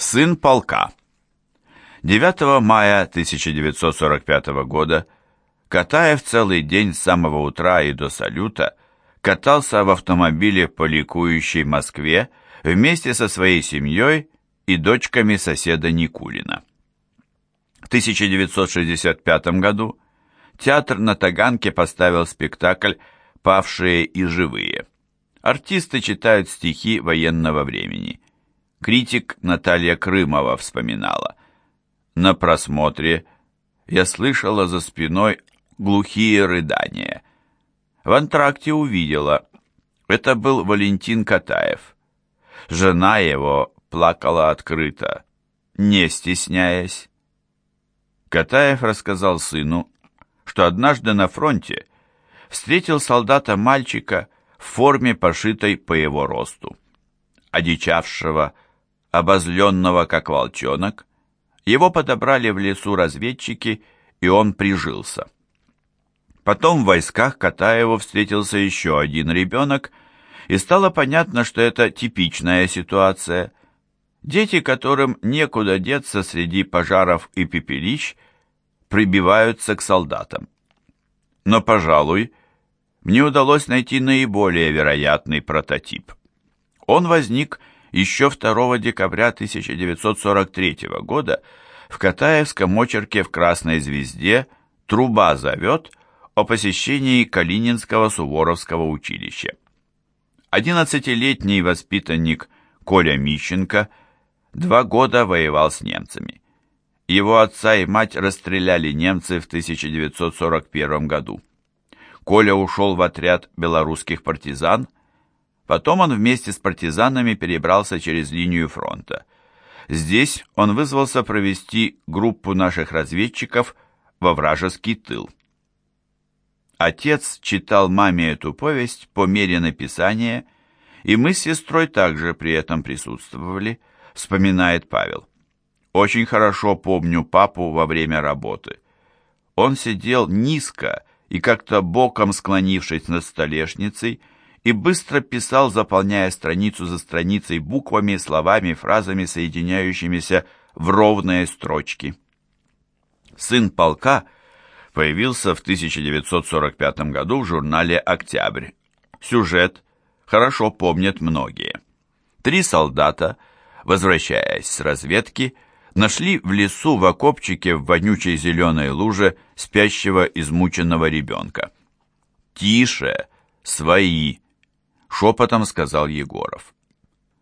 Сын полка. 9 мая 1945 года Катаев целый день с самого утра и до салюта катался в автомобиле по ликующей Москве вместе со своей семьей и дочками соседа Никулина. В 1965 году театр на Таганке поставил спектакль «Павшие и живые». Артисты читают стихи военного времени. Критик Наталья Крымова вспоминала. На просмотре я слышала за спиной глухие рыдания. В антракте увидела. Это был Валентин Катаев. Жена его плакала открыто, не стесняясь. Катаев рассказал сыну, что однажды на фронте встретил солдата-мальчика в форме, пошитой по его росту. Одичавшего, обозленного как волчонок, его подобрали в лесу разведчики, и он прижился. Потом в войсках Катаеву встретился еще один ребенок, и стало понятно, что это типичная ситуация. Дети, которым некуда деться среди пожаров и пепелищ, прибиваются к солдатам. Но, пожалуй, мне удалось найти наиболее вероятный прототип. Он возник еще 2 декабря 1943 года в Катаевском очерке в «Красной звезде» «Труба зовет» о посещении Калининского Суворовского училища. Одиннадцатилетний воспитанник Коля Мищенко два года воевал с немцами. Его отца и мать расстреляли немцы в 1941 году. Коля ушел в отряд белорусских партизан – Потом он вместе с партизанами перебрался через линию фронта. Здесь он вызвался провести группу наших разведчиков во вражеский тыл. Отец читал маме эту повесть по мере написания, и мы с сестрой также при этом присутствовали, вспоминает Павел. Очень хорошо помню папу во время работы. Он сидел низко и как-то боком склонившись над столешницей, и быстро писал, заполняя страницу за страницей буквами, словами, фразами, соединяющимися в ровные строчки. Сын полка появился в 1945 году в журнале «Октябрь». Сюжет хорошо помнят многие. Три солдата, возвращаясь с разведки, нашли в лесу в окопчике в вонючей зеленой луже спящего измученного ребенка. «Тише! Свои!» Шепотом сказал Егоров.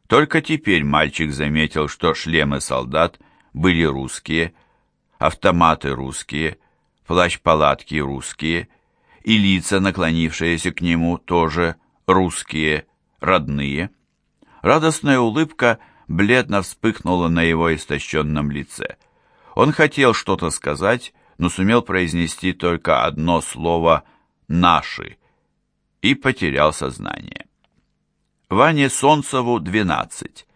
Только теперь мальчик заметил, что шлемы солдат были русские, автоматы русские, плащ-палатки русские, и лица, наклонившиеся к нему, тоже русские, родные. Радостная улыбка бледно вспыхнула на его истощенном лице. Он хотел что-то сказать, но сумел произнести только одно слово «наши» и потерял сознание. Ване Солнцеву 12.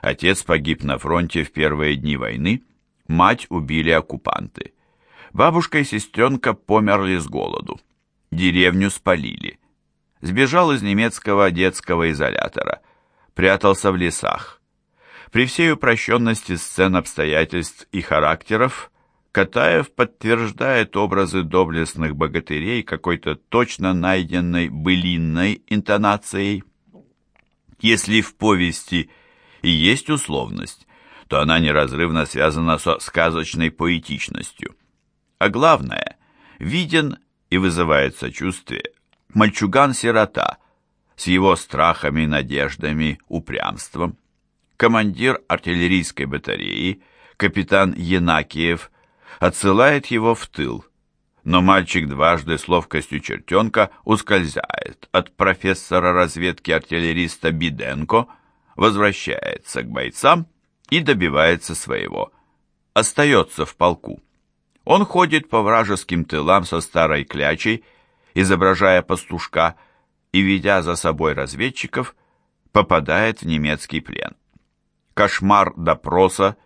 Отец погиб на фронте в первые дни войны, мать убили оккупанты. Бабушка и сестренка померли с голоду. Деревню спалили. Сбежал из немецкого детского изолятора. Прятался в лесах. При всей упрощенности сцен обстоятельств и характеров Катаев подтверждает образы доблестных богатырей какой-то точно найденной былинной интонацией. Если в повести и есть условность, то она неразрывно связана со сказочной поэтичностью. А главное, виден и вызывает сочувствие мальчуган-сирота с его страхами, надеждами, упрямством. Командир артиллерийской батареи, капитан Янакиев, отсылает его в тыл, но мальчик дважды с ловкостью чертенка ускользает от профессора разведки артиллериста Биденко, возвращается к бойцам и добивается своего. Остается в полку. Он ходит по вражеским тылам со старой клячей, изображая пастушка, и, ведя за собой разведчиков, попадает в немецкий плен. Кошмар допроса,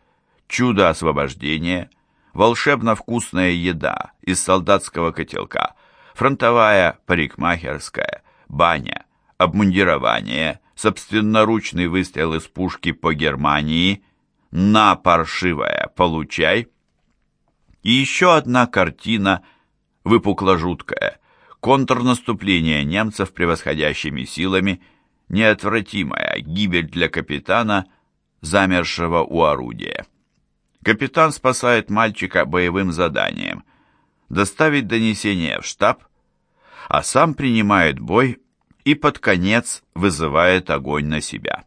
чудо освобождения – волшебно-вкусная еда из солдатского котелка, фронтовая парикмахерская, баня, обмундирование, собственноручный выстрел из пушки по Германии, «На, паршивая, получай». И еще одна картина, выпукло-жуткая, контрнаступление немцев превосходящими силами, неотвратимая гибель для капитана, замершего у орудия. Капитан спасает мальчика боевым заданием, доставить донесение в штаб, а сам принимает бой и под конец вызывает огонь на себя.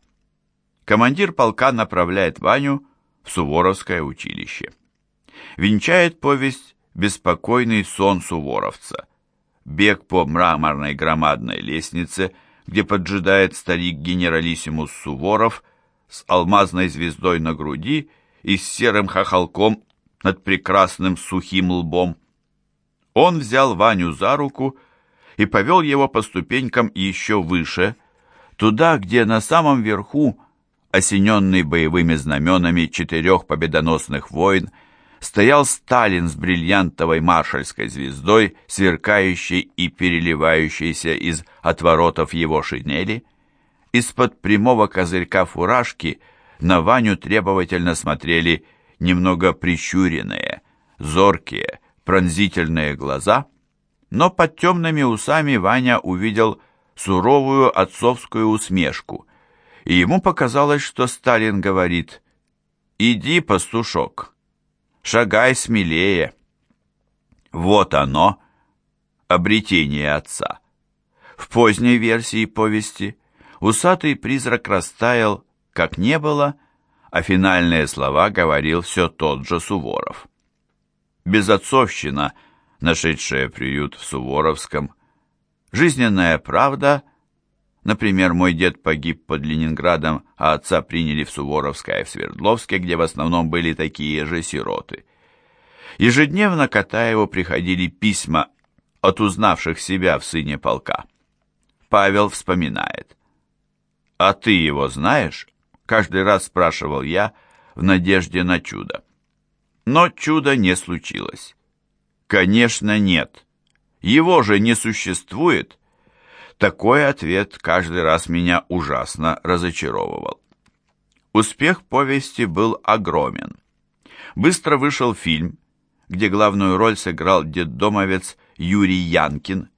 Командир полка направляет Ваню в Суворовское училище. Венчает повесть «Беспокойный сон суворовца», бег по мраморной громадной лестнице, где поджидает старик генералиссимус Суворов с алмазной звездой на груди и с серым хохолком над прекрасным сухим лбом. Он взял Ваню за руку и повел его по ступенькам еще выше, туда, где на самом верху, осененный боевыми знаменами четырех победоносных войн, стоял Сталин с бриллиантовой маршальской звездой, сверкающей и переливающейся из отворотов его шинели. Из-под прямого козырька фуражки на Ваню требовательно смотрели немного прищуренные, зоркие, пронзительные глаза, но под темными усами Ваня увидел суровую отцовскую усмешку, и ему показалось, что Сталин говорит «Иди, пастушок, шагай смелее». Вот оно, обретение отца. В поздней версии повести усатый призрак растаял, как не было, а финальные слова говорил все тот же Суворов. Безотцовщина – нашедшая приют в Суворовском. Жизненная правда, например, мой дед погиб под Ленинградом, а отца приняли в Суворовское в Свердловске, где в основном были такие же сироты. Ежедневно Катаеву приходили письма от узнавших себя в сыне полка. Павел вспоминает. «А ты его знаешь?» — каждый раз спрашивал я в надежде на чудо. Но чуда не случилось. Конечно, нет. Его же не существует. Такой ответ каждый раз меня ужасно разочаровывал. Успех повести был огромен. Быстро вышел фильм, где главную роль сыграл детдомовец Юрий Янкин.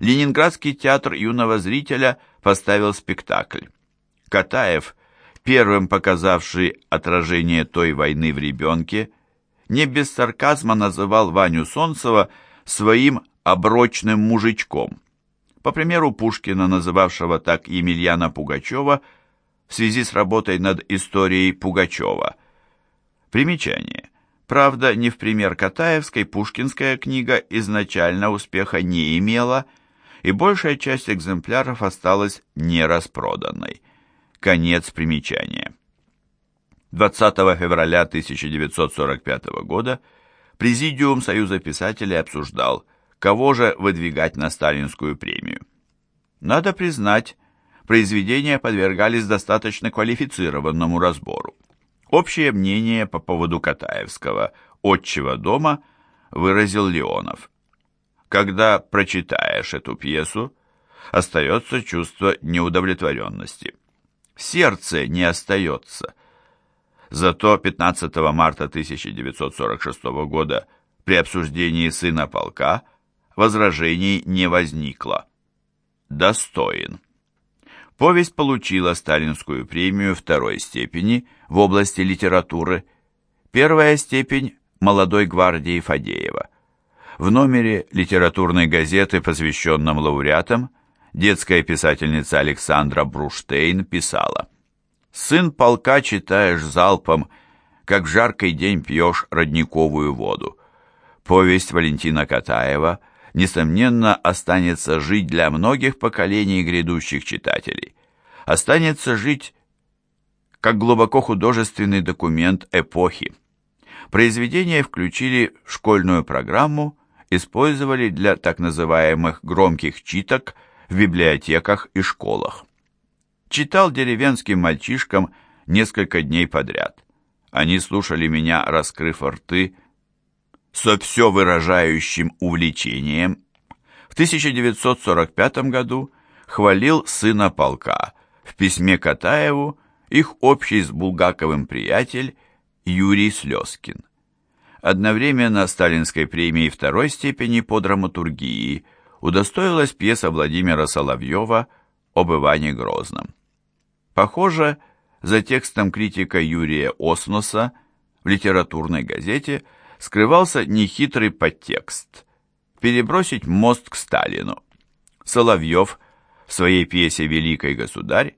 Ленинградский театр юного зрителя поставил спектакль. Катаев, первым показавший отражение той войны в ребенке, не без сарказма называл Ваню Солнцева своим оброчным мужичком. По примеру Пушкина, называвшего так Емельяна Пугачева, в связи с работой над историей Пугачева. Примечание. Правда, не в пример Катаевской, пушкинская книга изначально успеха не имела, и большая часть экземпляров осталась нераспроданной. Конец примечания. 20 февраля 1945 года Президиум Союза писателей обсуждал, кого же выдвигать на сталинскую премию. Надо признать, произведения подвергались достаточно квалифицированному разбору. Общее мнение по поводу Катаевского «Отчего дома» выразил Леонов. Когда прочитаешь эту пьесу, остается чувство неудовлетворенности. Сердце не остается – Зато 15 марта 1946 года при обсуждении сына полка возражений не возникло. Достоин. Повесть получила сталинскую премию второй степени в области литературы. Первая степень молодой гвардии Фадеева. В номере литературной газеты, посвященном лауреатам, детская писательница Александра Бруштейн писала – Сын полка читаешь залпом, как в жаркий день пьешь родниковую воду. Повесть Валентина Катаева, несомненно, останется жить для многих поколений грядущих читателей. Останется жить как глубоко художественный документ эпохи. Произведение включили в школьную программу, использовали для так называемых громких читок в библиотеках и школах. Читал деревенским мальчишкам несколько дней подряд. Они слушали меня, раскрыв рты, со все выражающим увлечением. В 1945 году хвалил сына полка в письме Катаеву их общий с Булгаковым приятель Юрий Слезкин. Одновременно сталинской премии второй степени по драматургии удостоилась пьеса Владимира Соловьева об Иване Грозном. Похоже, за текстом критика Юрия Осноса в литературной газете скрывался нехитрый подтекст – перебросить мост к Сталину. Соловьев в своей пьесе «Великий государь»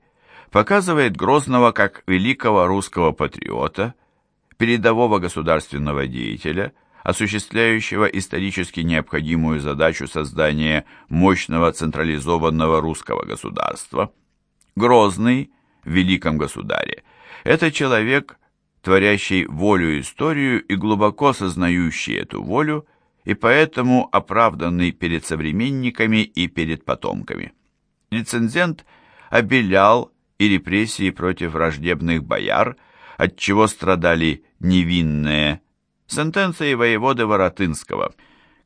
показывает Грозного как великого русского патриота, передового государственного деятеля, осуществляющего исторически необходимую задачу создания мощного централизованного русского государства. Грозный в «Великом государе» – это человек, творящий волю историю и глубоко сознающий эту волю, и поэтому оправданный перед современниками и перед потомками. Рецензент обелял и репрессии против враждебных бояр, от чего страдали невинные. Сентенции воеводы Воротынского.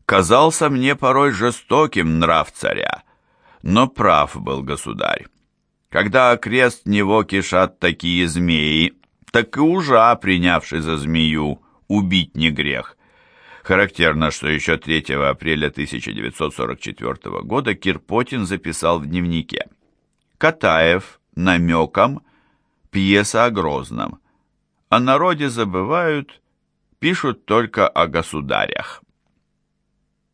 «Казался мне порой жестоким нрав царя, но прав был государь. Когда окрест него кишат такие змеи, так и ужа, принявший за змею, убить не грех». Характерно, что еще 3 апреля 1944 года Кирпотин записал в дневнике. Катаев намеком пьеса о Грозном. О народе забывают, пишут только о государях.